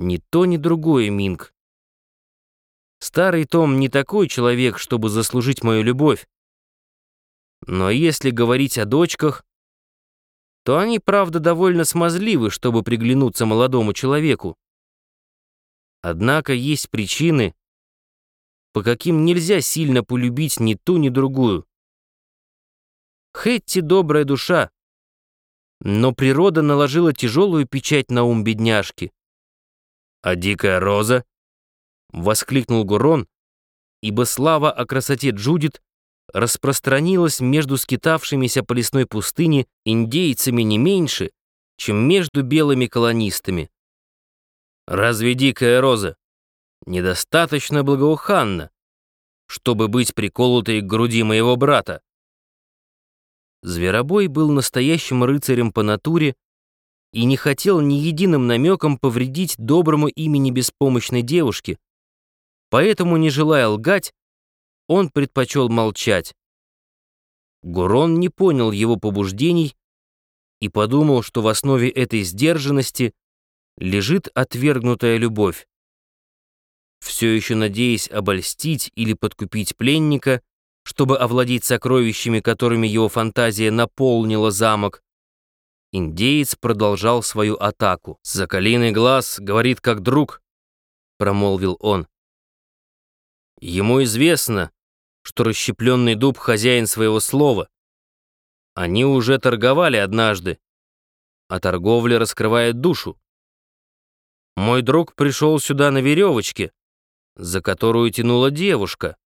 Ни то, ни другое, Минг. Старый Том не такой человек, чтобы заслужить мою любовь. Но если говорить о дочках, то они, правда, довольно смазливы, чтобы приглянуться молодому человеку. Однако есть причины, по каким нельзя сильно полюбить ни ту, ни другую. Хэтти добрая душа, но природа наложила тяжелую печать на ум бедняжки. «А дикая роза?» — воскликнул Гурон, ибо слава о красоте Джудит распространилась между скитавшимися по лесной пустыне индейцами не меньше, чем между белыми колонистами. «Разве дикая роза недостаточно благоуханна, чтобы быть приколотой к груди моего брата?» Зверобой был настоящим рыцарем по натуре и не хотел ни единым намеком повредить доброму имени беспомощной девушки. Поэтому, не желая лгать, он предпочел молчать. Гурон не понял его побуждений и подумал, что в основе этой сдержанности лежит отвергнутая любовь. Все еще надеясь обольстить или подкупить пленника, чтобы овладеть сокровищами, которыми его фантазия наполнила замок, Индеец продолжал свою атаку. «Соколиный глаз говорит как друг», — промолвил он. Ему известно, что расщепленный дуб — хозяин своего слова. Они уже торговали однажды, а торговля раскрывает душу. Мой друг пришел сюда на веревочке, за которую тянула девушка,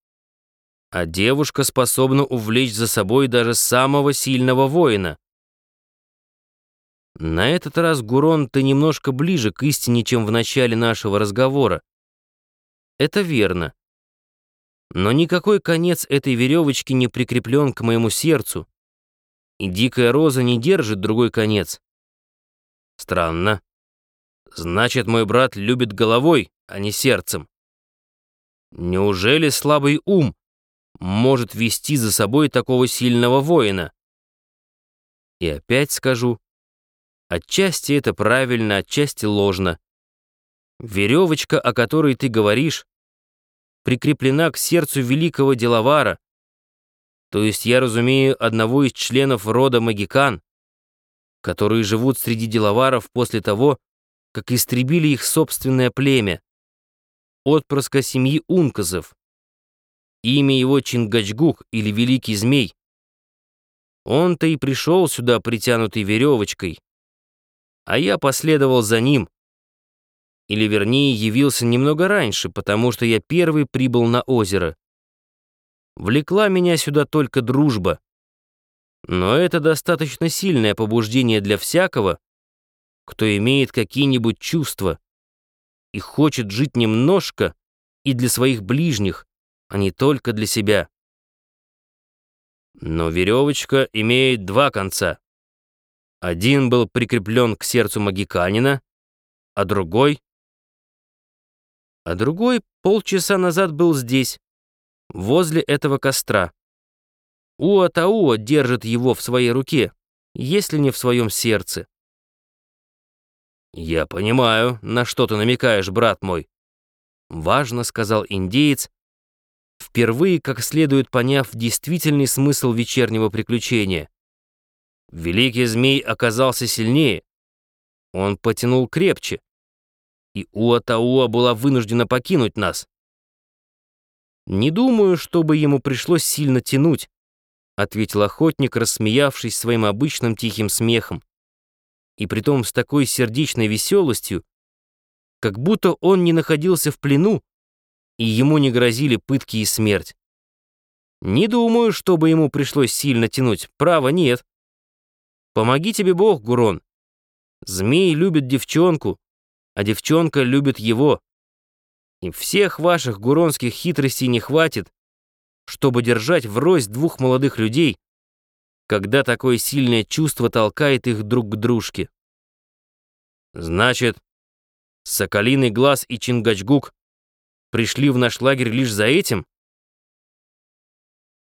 а девушка способна увлечь за собой даже самого сильного воина. На этот раз, Гурон, ты немножко ближе к истине, чем в начале нашего разговора. Это верно. Но никакой конец этой веревочки не прикреплен к моему сердцу. И дикая роза не держит другой конец. Странно. Значит, мой брат любит головой, а не сердцем. Неужели слабый ум может вести за собой такого сильного воина? И опять скажу, Отчасти это правильно, отчасти ложно. Веревочка, о которой ты говоришь, прикреплена к сердцу великого деловара, то есть я разумею одного из членов рода магикан, которые живут среди деловаров после того, как истребили их собственное племя, отпрыска семьи унказов. Имя его Чингачгук или Великий Змей. Он-то и пришел сюда, притянутый веревочкой а я последовал за ним. Или, вернее, явился немного раньше, потому что я первый прибыл на озеро. Влекла меня сюда только дружба. Но это достаточно сильное побуждение для всякого, кто имеет какие-нибудь чувства и хочет жить немножко и для своих ближних, а не только для себя. Но веревочка имеет два конца. Один был прикреплен к сердцу магиканина, а другой... А другой полчаса назад был здесь, возле этого костра. Уа-Тауа держит его в своей руке, если не в своем сердце. «Я понимаю, на что ты намекаешь, брат мой», — важно сказал индеец, впервые как следует поняв действительный смысл вечернего приключения. Великий змей оказался сильнее. Он потянул крепче. И Уатауа была вынуждена покинуть нас. «Не думаю, чтобы ему пришлось сильно тянуть», — ответил охотник, рассмеявшись своим обычным тихим смехом. И притом с такой сердечной веселостью, как будто он не находился в плену, и ему не грозили пытки и смерть. Не думаю, чтобы ему пришлось сильно тянуть. Права нет. Помоги тебе Бог, Гурон. Змей любит девчонку, а девчонка любит его. И всех ваших гуронских хитростей не хватит, чтобы держать врозь двух молодых людей, когда такое сильное чувство толкает их друг к дружке. Значит, Соколиный глаз и Чингачгук пришли в наш лагерь лишь за этим?